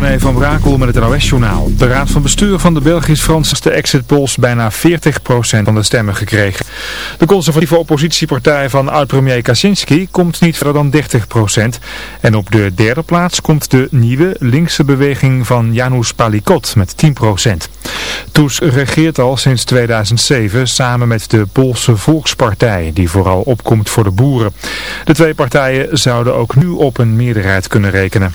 Van Brakel met het NOS-journaal. De raad van bestuur van de Belgisch-Franse exit polls bijna 40% van de stemmen gekregen. De conservatieve oppositiepartij van oud-premier Kaczynski komt niet verder dan 30%. En op de derde plaats komt de nieuwe linkse beweging van Janusz Palikot met 10%. Toes regeert al sinds 2007 samen met de Poolse Volkspartij, die vooral opkomt voor de boeren. De twee partijen zouden ook nu op een meerderheid kunnen rekenen.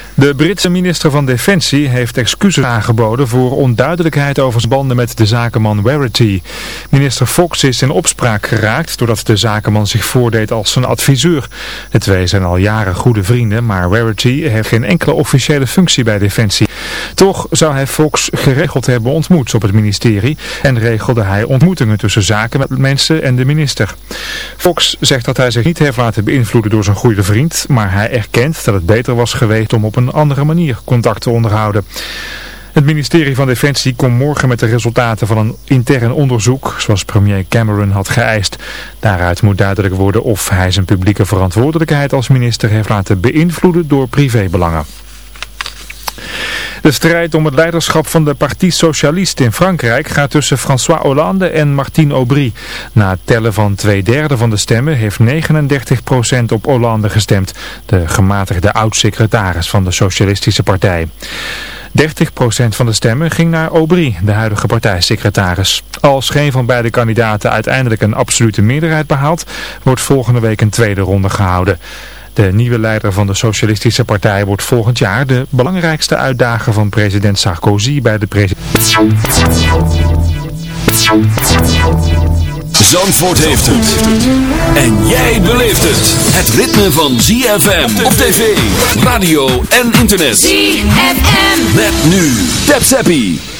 De Britse minister van Defensie heeft excuses aangeboden voor onduidelijkheid over zijn banden met de zakenman Warity. Minister Fox is in opspraak geraakt doordat de zakenman zich voordeed als zijn adviseur. De twee zijn al jaren goede vrienden, maar Warity heeft geen enkele officiële functie bij Defensie. Toch zou hij Fox geregeld hebben ontmoet op het ministerie en regelde hij ontmoetingen tussen zaken met mensen en de minister. Fox zegt dat hij zich niet heeft laten beïnvloeden door zijn goede vriend, maar hij erkent dat het beter was geweest om op een andere manier contact te onderhouden. Het ministerie van Defensie komt morgen met de resultaten van een intern onderzoek, zoals premier Cameron had geëist. Daaruit moet duidelijk worden of hij zijn publieke verantwoordelijkheid als minister heeft laten beïnvloeden door privébelangen. De strijd om het leiderschap van de Parti Socialiste in Frankrijk gaat tussen François Hollande en Martine Aubry. Na het tellen van twee derde van de stemmen heeft 39% op Hollande gestemd, de gematigde oud-secretaris van de Socialistische Partij. 30% van de stemmen ging naar Aubry, de huidige partijsecretaris. Als geen van beide kandidaten uiteindelijk een absolute meerderheid behaalt, wordt volgende week een tweede ronde gehouden. De nieuwe leider van de Socialistische Partij wordt volgend jaar de belangrijkste uitdager van president Sarkozy bij de president. Zandvoort heeft het. En jij beleeft het. Het ritme van ZFM op tv, radio en internet. ZFM. Met nu. Tap Zappie.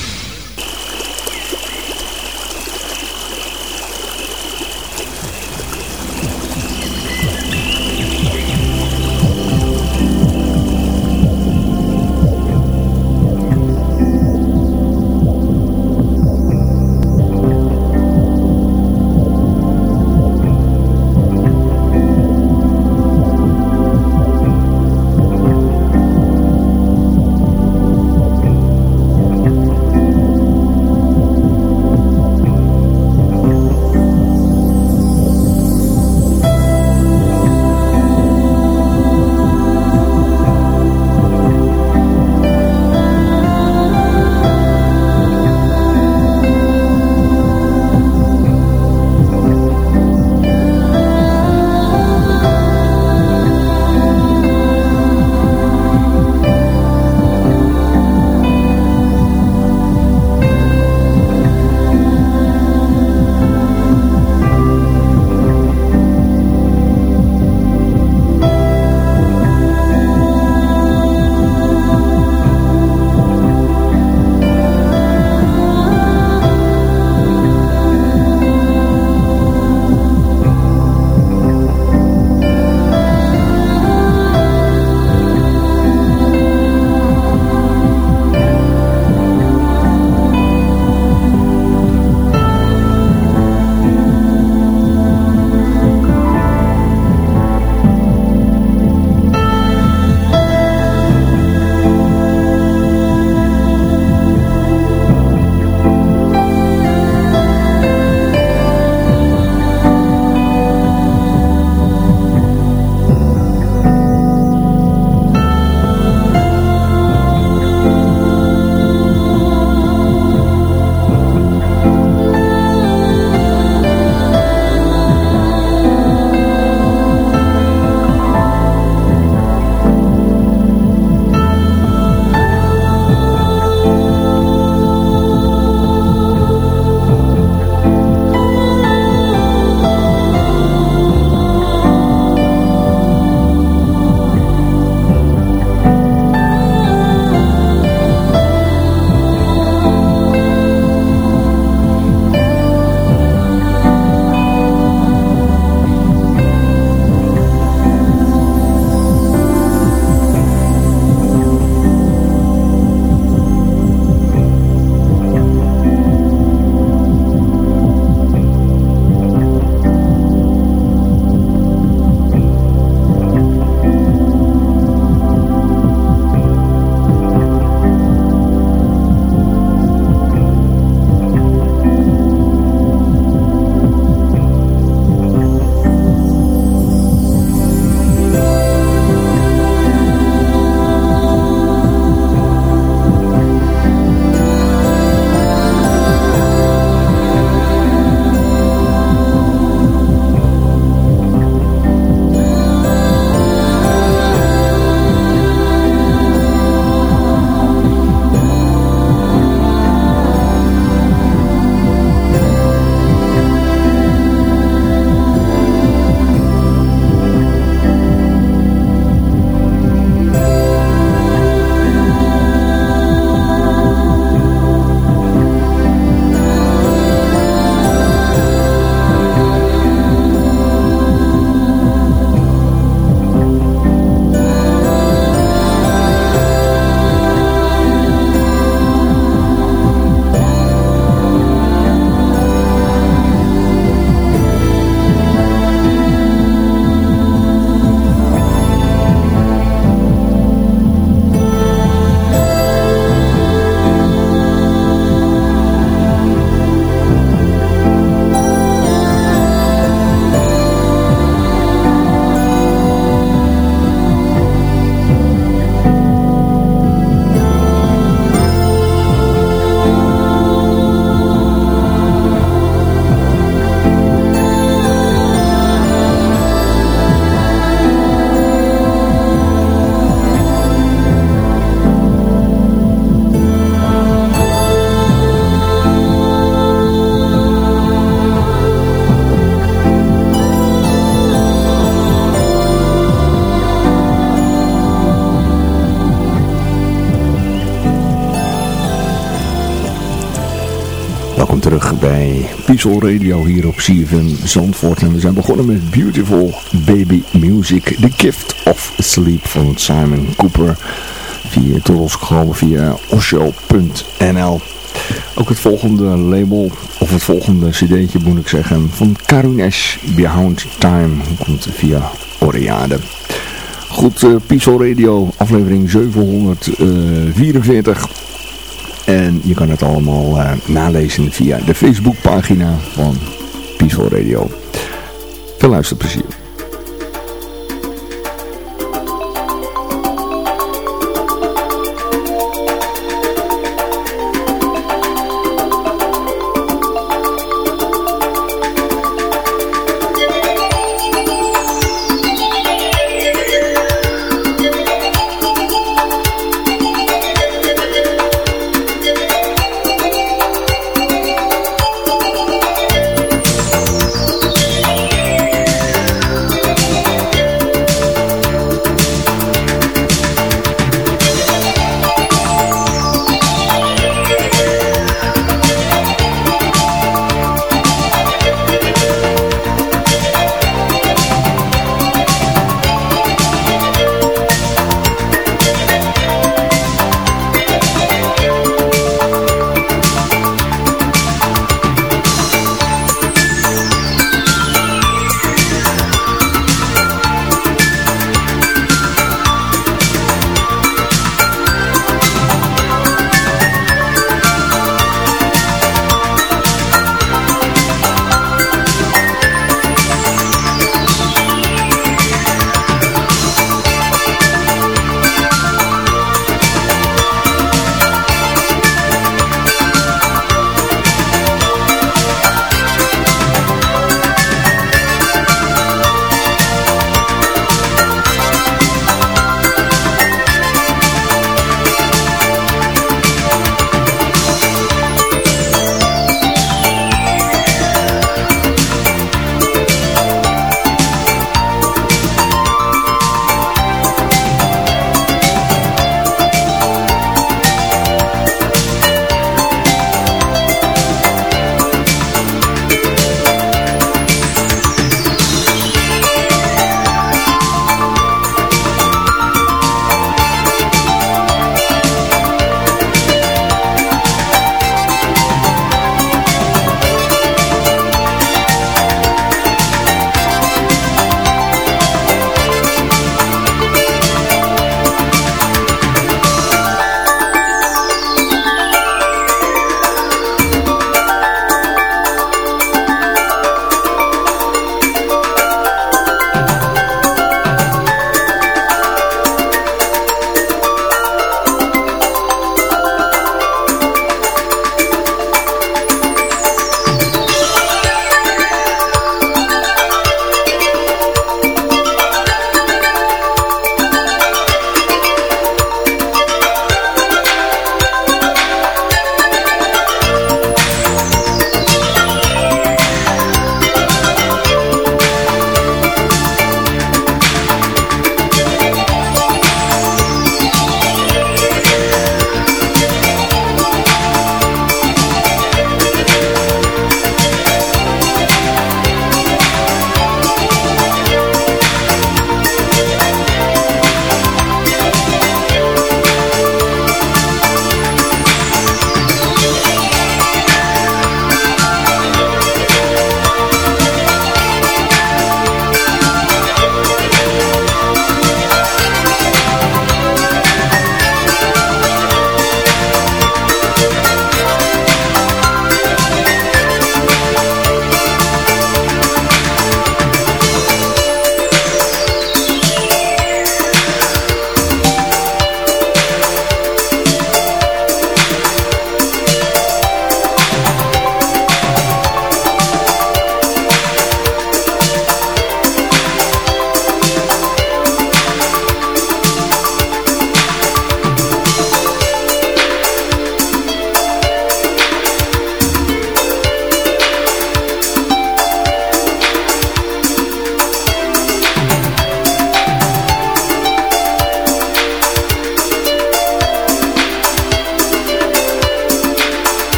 Peaceful Radio hier op CFM Zandvoort. En we zijn begonnen met Beautiful Baby Music, The Gift of Sleep van Simon Cooper. Via tot gekomen via osho.nl. Ook het volgende label, of het volgende cd'tje moet ik zeggen, van Karunesh Behind Time komt via Oriade. Goed, uh, Radio, aflevering 744. En je kan het allemaal uh, nalezen via de Facebookpagina van Peaceful Radio. Veel luisterplezier.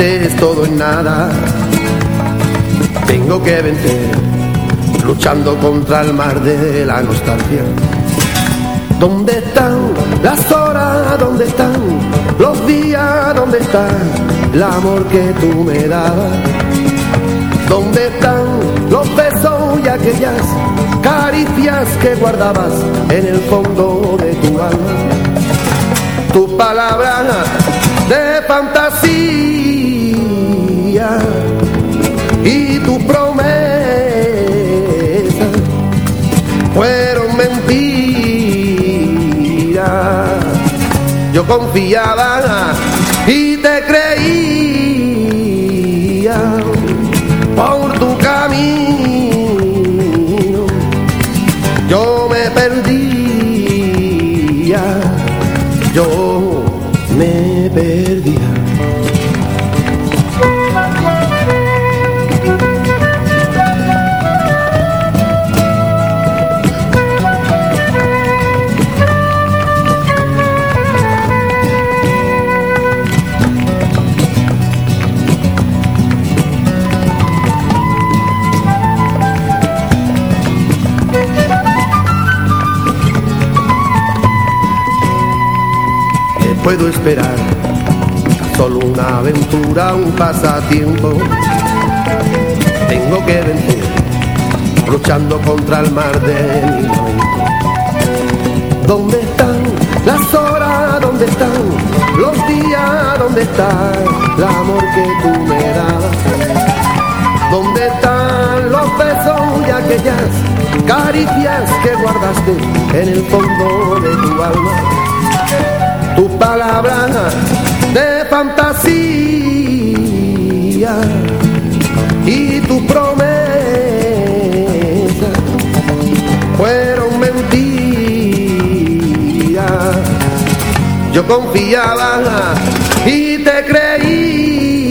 Cambiaste todo en nada. Tengo que vencer, luchando contra el mar de la nostalgia. ¿Dónde están las horas? ¿Dónde están los días? ¿Dónde está el amor que tú me dabas? ¿Dónde están los besos y aquellas caricias que guardabas en el fondo de tu alma? Tu palabra de fantasía y tu promesa fueron mentiras. Yo confiaba y te creía puedo esperar. Solo una aventura, un pasatiempo. Tengo que vencer, luchando contra el mar de mi lamento. ¿Dónde están las horas? ¿Dónde están los días? ¿Dónde está el amor que tú me das? ¿Dónde están los besos y aquellas caricias que guardaste en el fondo de tu alma? Tu palabra de fantasía y tu promesa fueron mentiras. Yo confiaba y te creía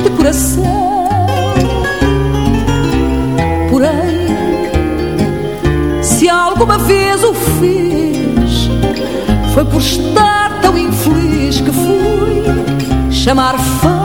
triste coração. Porém, se alguma vez o fiz, foi por estar tão infeliz que fui chamar fado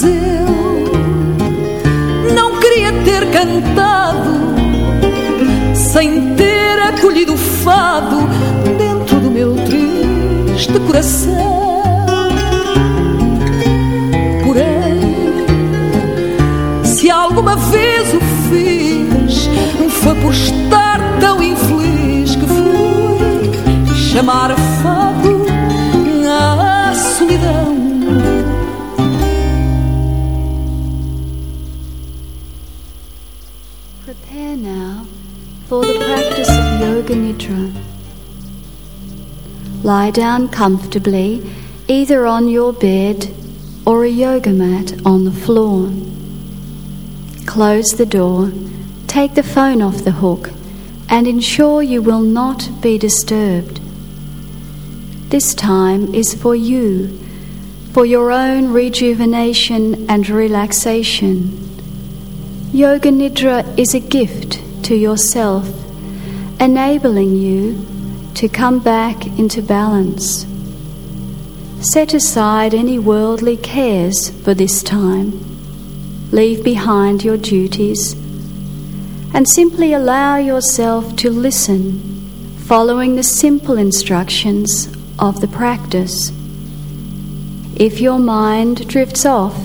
Mas eu não queria ter cantado sem ter acolhido o fado dentro do meu triste coração. Porém, se alguma vez o fiz, foi por estar tão infeliz que fui chamar Nidra. Lie down comfortably either on your bed or a yoga mat on the floor. Close the door, take the phone off the hook, and ensure you will not be disturbed. This time is for you, for your own rejuvenation and relaxation. Yoga Nidra is a gift to yourself, enabling you to come back into balance. Set aside any worldly cares for this time. Leave behind your duties and simply allow yourself to listen, following the simple instructions of the practice. If your mind drifts off,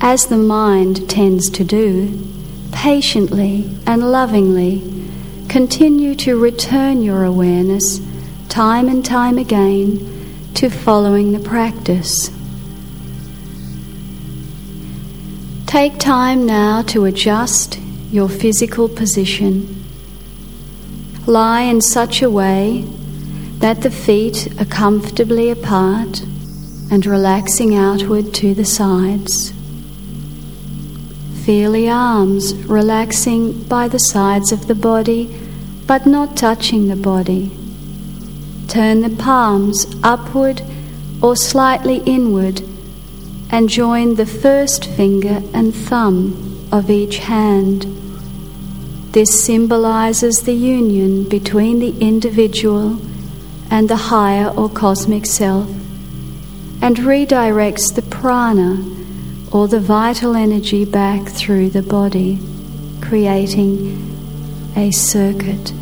as the mind tends to do, patiently and lovingly continue to return your awareness time and time again to following the practice. Take time now to adjust your physical position. Lie in such a way that the feet are comfortably apart and relaxing outward to the sides. Feel the arms relaxing by the sides of the body but not touching the body. Turn the palms upward or slightly inward and join the first finger and thumb of each hand. This symbolizes the union between the individual and the higher or cosmic self and redirects the prana or the vital energy back through the body, creating a circuit.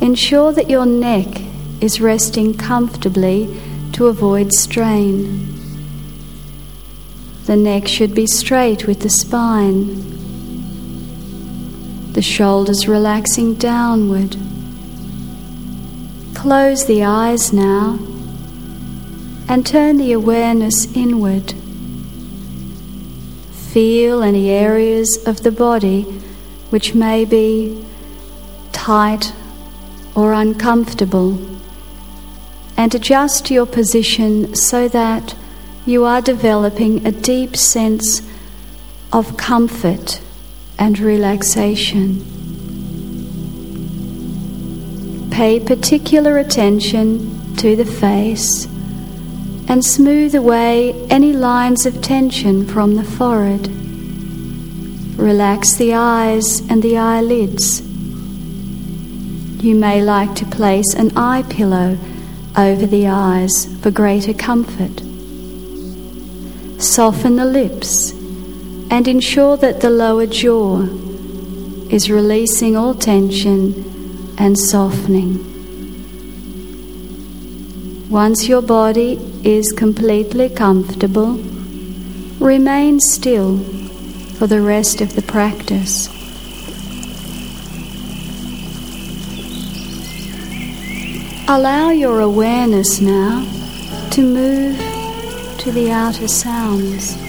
Ensure that your neck is resting comfortably to avoid strain. The neck should be straight with the spine. The shoulders relaxing downward. Close the eyes now and turn the awareness inward. Feel any areas of the body which may be tight or uncomfortable and adjust your position so that you are developing a deep sense of comfort and relaxation. Pay particular attention to the face and smooth away any lines of tension from the forehead. Relax the eyes and the eyelids. You may like to place an eye pillow over the eyes for greater comfort. Soften the lips and ensure that the lower jaw is releasing all tension and softening. Once your body is completely comfortable, remain still for the rest of the practice. Allow your awareness now to move to the outer sounds.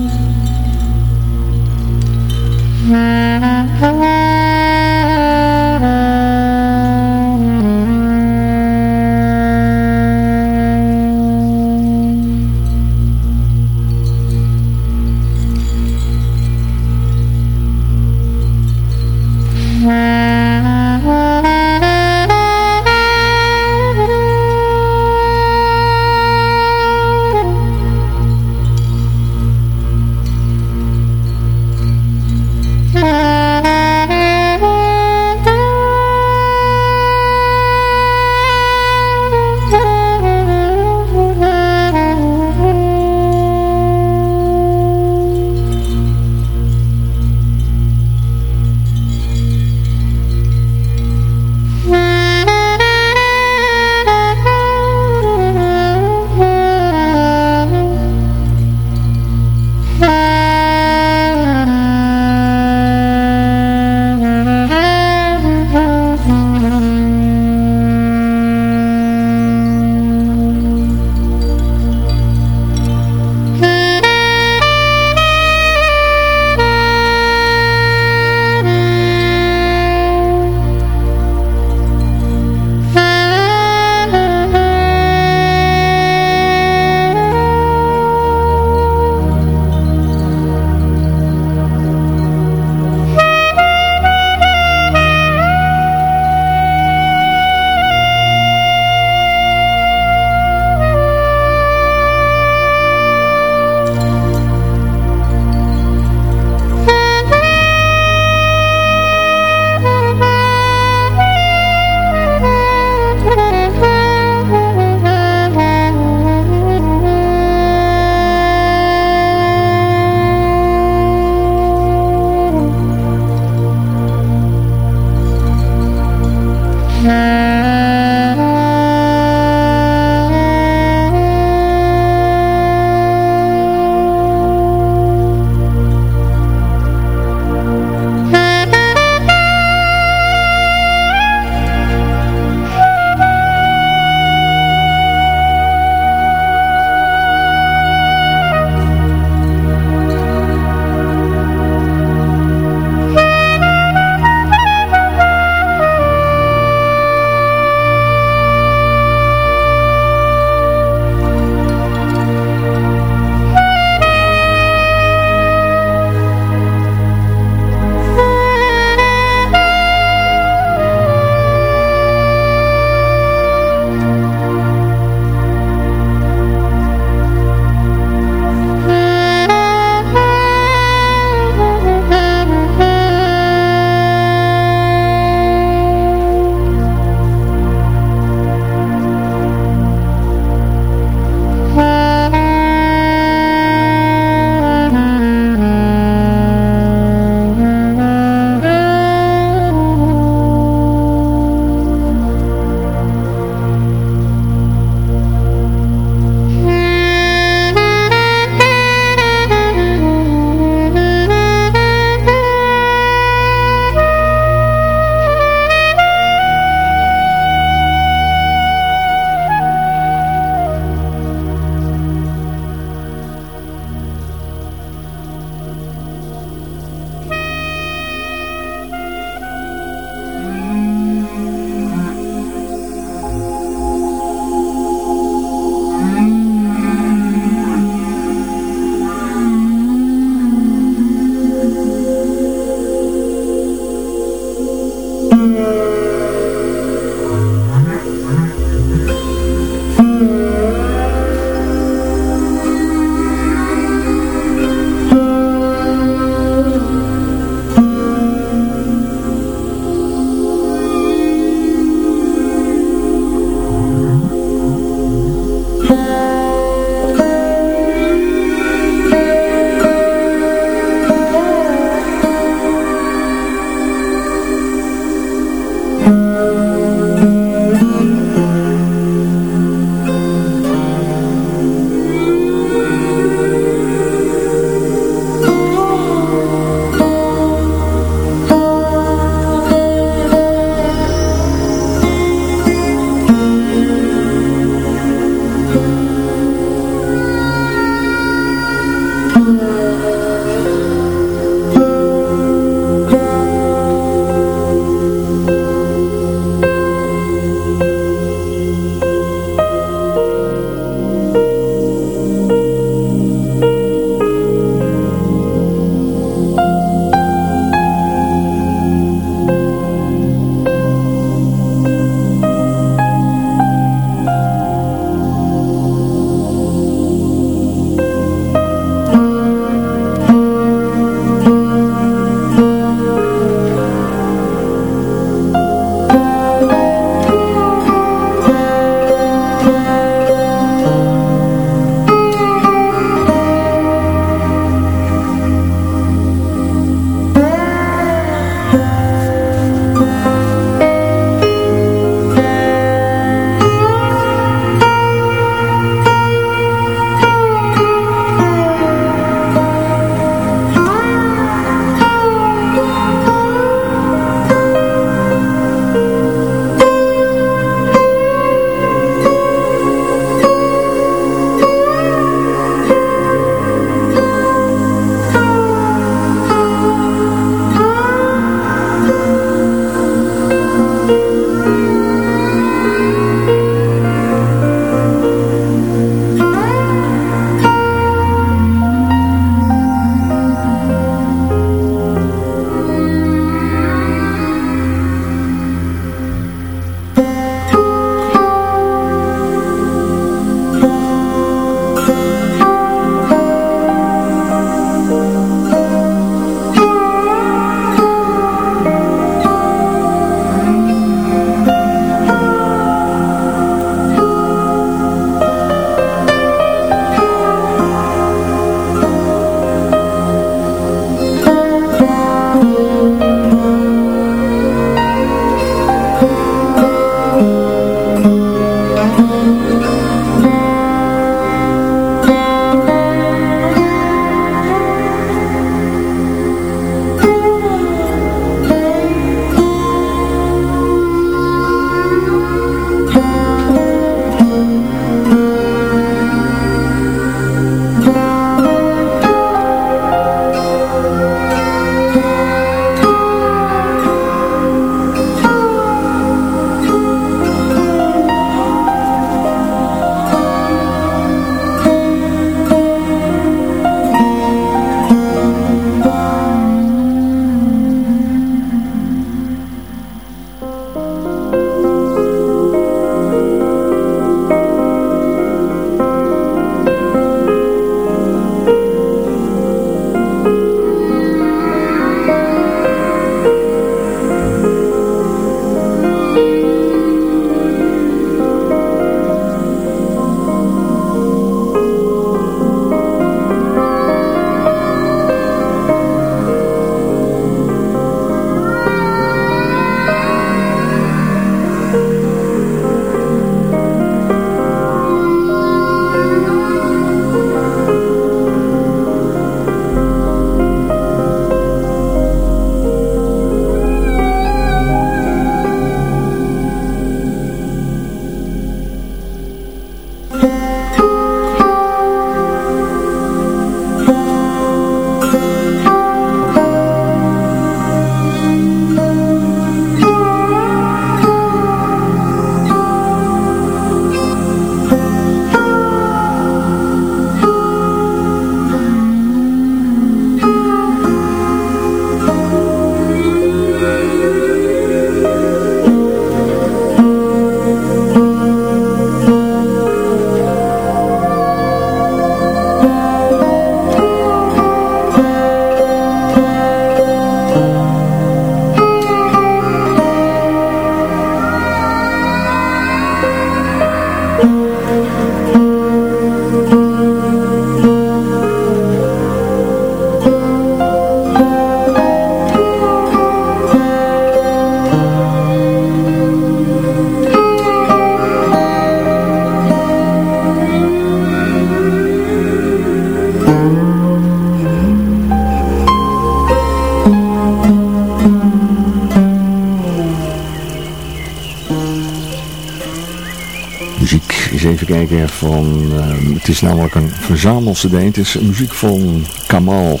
Van, ehm, het is namelijk een verzamel-cd. Het is muziek van Kamal.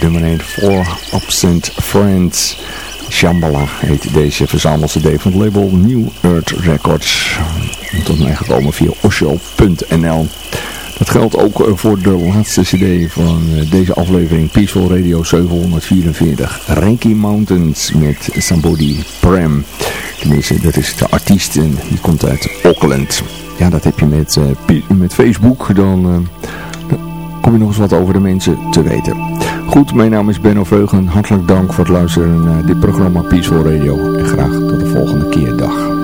De meneer Four Absent Friends. Shambhala heet deze verzamel-cd van het label New Earth Records. Tot mij gekomen via osho.nl. Dat geldt ook eh, voor de laatste cd van eh, deze aflevering Peaceful Radio 744. Reiki Mountains met Somebody Prem. Tenminste, dat is de artiest en die komt uit Auckland. Ja, dat heb je met, uh, met Facebook. Dan, uh, kom je nog eens wat over de mensen te weten. Goed, mijn naam is Benno Veugen. Hartelijk dank voor het luisteren naar dit programma Peaceful Radio. En graag tot de volgende keer. Dag.